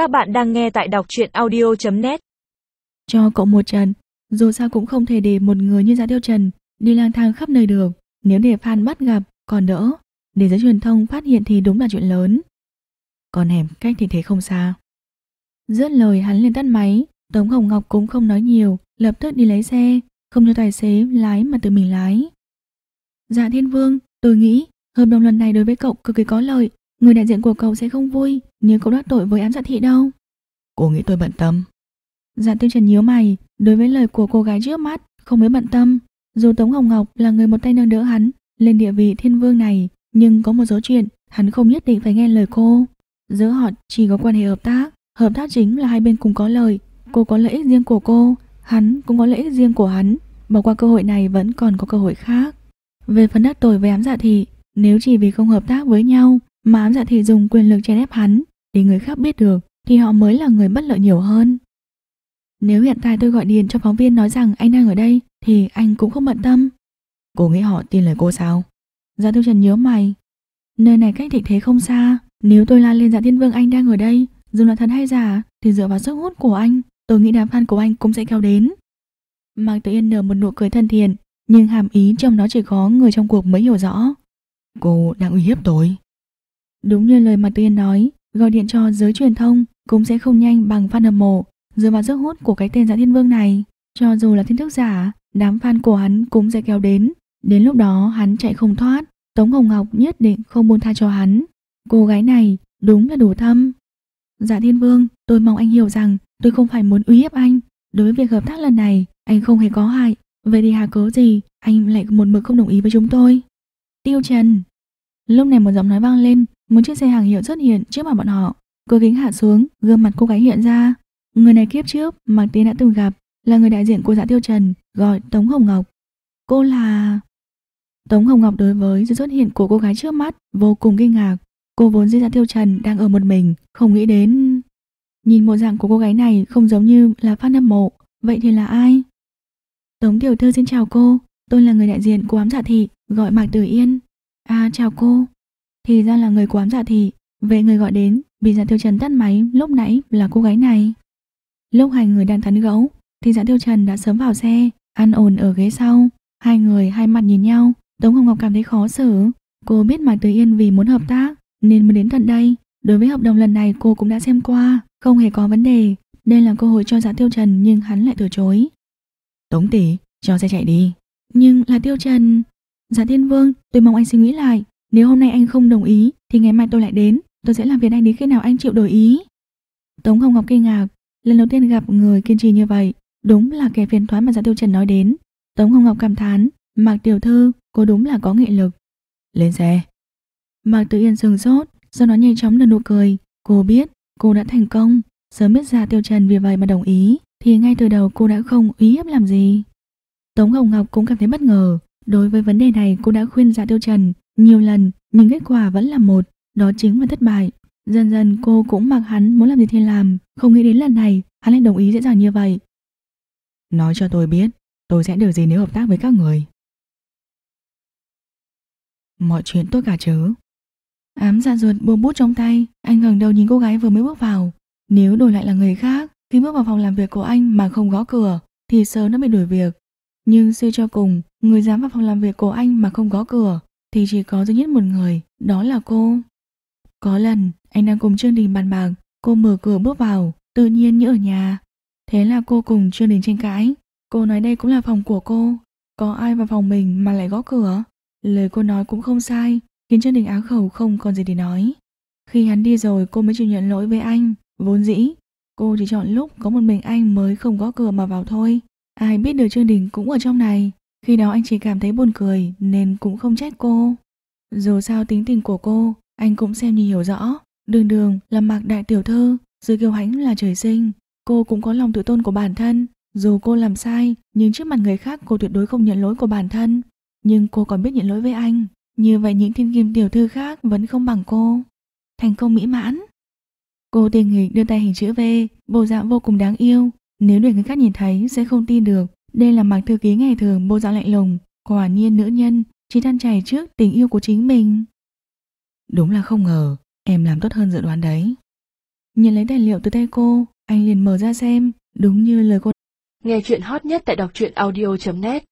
Các bạn đang nghe tại đọc truyện audio.net Cho cậu một trận, dù sao cũng không thể để một người như Giá Tiêu Trần đi lang thang khắp nơi được. Nếu để fan bắt gặp, còn đỡ. Để giới truyền thông phát hiện thì đúng là chuyện lớn. Còn hẻm cách thì thế không xa. Dứt lời hắn lên tắt máy, Tống Hồng Ngọc cũng không nói nhiều, lập tức đi lấy xe, không cho tài xế lái mà tự mình lái. Dạ Thiên Vương, tôi nghĩ hợp đồng lần này đối với cậu cực kỳ có lợi, người đại diện của cậu sẽ không vui nếu cậu đắc tội với ám dạ thị đâu. Cô nghĩ tôi bận tâm. Dạ Tiêu Trần nhíu mày, đối với lời của cô gái trước mắt, không mới bận tâm. Dù Tống Hồng Ngọc là người một tay nâng đỡ hắn lên địa vị thiên vương này, nhưng có một số chuyện hắn không nhất định phải nghe lời cô. Giữa họ chỉ có quan hệ hợp tác, hợp tác chính là hai bên cùng có lợi. Cô có lợi ích riêng của cô, hắn cũng có lợi ích riêng của hắn. Bỏ qua cơ hội này vẫn còn có cơ hội khác. Về phần đắc tội với ám dạ thị, nếu chỉ vì không hợp tác với nhau mà ám dạ thị dùng quyền lực chèn ép hắn để người khác biết được thì họ mới là người bất lợi nhiều hơn. Nếu hiện tại tôi gọi điện cho phóng viên nói rằng anh đang ở đây thì anh cũng không bận tâm. Cô nghĩ họ tin lời cô sao? Dạ Tiêu Trần nhớ mày. Nơi này cách thịnh thế không xa. Nếu tôi la lên dạ thiên vương anh đang ở đây, dù là thật hay giả, thì dựa vào sức hút của anh, tôi nghĩ đám fan của anh cũng sẽ kéo đến. Mạc Tử Yên nở một nụ cười thân thiện, nhưng hàm ý trong đó chỉ có người trong cuộc mới hiểu rõ. Cô đang uy hiếp tôi. Đúng như lời mặt tiên nói, gọi điện cho giới truyền thông cũng sẽ không nhanh bằng fan hâm mộ, dựa vào sức hút của cái tên giả thiên vương này. Cho dù là tin tức giả, đám fan của hắn cũng sẽ kéo đến. Đến lúc đó hắn chạy không thoát, Tống Hồng Ngọc nhất định không buông tha cho hắn. Cô gái này đúng là đủ thâm. Dạ Thiên Vương, tôi mong anh hiểu rằng tôi không phải muốn uy hiếp anh. Đối với việc hợp tác lần này, anh không hề có hại. Vậy thì hà cớ gì anh lại một mực không đồng ý với chúng tôi? Tiêu Trần. Lúc này một giọng nói vang lên, một chiếc xe hàng hiệu xuất hiện trước mặt bọn họ. Cửa kính hạ xuống, gương mặt cô gái hiện ra. Người này kiếp trước, Mạc Tiến đã từng gặp, là người đại diện của dạ Tiêu Trần, gọi Tống Hồng Ngọc. Cô là... Tống Hồng Ngọc đối với sự xuất hiện của cô gái trước mắt vô cùng kinh ngạc. Cô vốn dĩ dạ Tiêu Trần đang ở một mình, không nghĩ đến... Nhìn bộ dạng của cô gái này không giống như là fan hâm mộ, vậy thì là ai? Tống Tiểu Thư xin chào cô, tôi là người đại diện của ám dạ thị, gọi Mạc Tử Yên. À chào cô. Thì ra là người ám dạ thị, vậy người gọi đến, bị dạ Tiêu Trần tắt máy lúc nãy là cô gái này. Lúc hai người đang thắn gẫu, thì dạ Tiêu Trần đã sớm vào xe, ăn ổn ở ghế sau. Hai người hai mặt nhìn nhau, Tống Hồng Ngọc cảm thấy khó xử. Cô biết Mạc Tử Yên vì muốn hợp tác nên mới đến tận đây. Đối với hợp đồng lần này cô cũng đã xem qua, không hề có vấn đề. Đây là cơ hội cho Dạ Tiêu Trần nhưng hắn lại từ chối. Tống tỷ, cho xe chạy đi. Nhưng là Tiêu Trần. Dạ Thiên Vương, tôi mong anh suy nghĩ lại. Nếu hôm nay anh không đồng ý thì ngày mai tôi lại đến. Tôi sẽ làm việc anh đến khi nào anh chịu đổi ý. Tống Hồng Ngọc kinh ngạc. Lần đầu tiên gặp người kiên trì như vậy. Đúng là kẻ phiền toái mà Dạ Tiêu Trần nói đến. Tống Hồng Ngọc cảm thán. Mạc Tiểu Thư, cô đúng là có nghị lực. Lên xe. Mạc Tử Yên sừng sốt, sau đó nhanh chóng nở nụ cười. Cô biết cô đã thành công. Sớm biết ra Tiêu Trần vì vậy mà đồng ý, thì ngay từ đầu cô đã không ý hiếp làm gì. Tống Hồng Ngọc cũng cảm thấy bất ngờ. Đối với vấn đề này cô đã khuyên Dạ Tiêu Trần nhiều lần, nhưng kết quả vẫn là một, đó chính là thất bại. Dần dần cô cũng mặc hắn muốn làm gì thì làm, không nghĩ đến lần này hắn lại đồng ý dễ dàng như vậy. Nói cho tôi biết, tôi sẽ được gì nếu hợp tác với các người. Mọi chuyện tốt cả chứ. Ám dạ ruột buông bút trong tay, anh ngẩng đầu nhìn cô gái vừa mới bước vào. Nếu đổi lại là người khác, khi bước vào phòng làm việc của anh mà không gõ cửa, thì sớm đã bị đuổi việc. Nhưng suy cho cùng, người dám vào phòng làm việc của anh mà không gõ cửa, thì chỉ có duy nhất một người, đó là cô. Có lần, anh đang cùng Trương Đình bàn bạc, cô mở cửa bước vào, tự nhiên như ở nhà. Thế là cô cùng Trương Đình tranh cãi. Cô nói đây cũng là phòng của cô, có ai vào phòng mình mà lại gõ cửa. Lời cô nói cũng không sai, khiến Trương Đình á khẩu không còn gì để nói. Khi hắn đi rồi cô mới chịu nhận lỗi với anh, vốn dĩ. Cô chỉ chọn lúc có một mình anh mới không gõ cửa mà vào thôi. Ai biết được Trương Đình cũng ở trong này. Khi đó anh chỉ cảm thấy buồn cười nên cũng không trách cô. Dù sao tính tình của cô, anh cũng xem như hiểu rõ. Đường đường là mạc đại tiểu thư, dưới kiêu hãnh là trời sinh. Cô cũng có lòng tự tôn của bản thân. Dù cô làm sai, nhưng trước mặt người khác cô tuyệt đối không nhận lỗi của bản thân. Nhưng cô còn biết nhận lỗi với anh. Như vậy những thiên kim tiểu thư khác vẫn không bằng cô. Thành công mỹ mãn. Cô tiền nghịch đưa tay hình chữ V, bộ dạng vô cùng đáng yêu. Nếu để người khác nhìn thấy sẽ không tin được. Đây là mạc thư ký ngày thường bộ dạng lạnh lùng. Quả nhiên nữ nhân, chỉ than chảy trước tình yêu của chính mình. Đúng là không ngờ, em làm tốt hơn dự đoán đấy. Nhìn lấy tài liệu từ tay cô, anh liền mở ra xem, đúng như lời cô Nghe chuyện hot nhất tại đọc truyện audio.net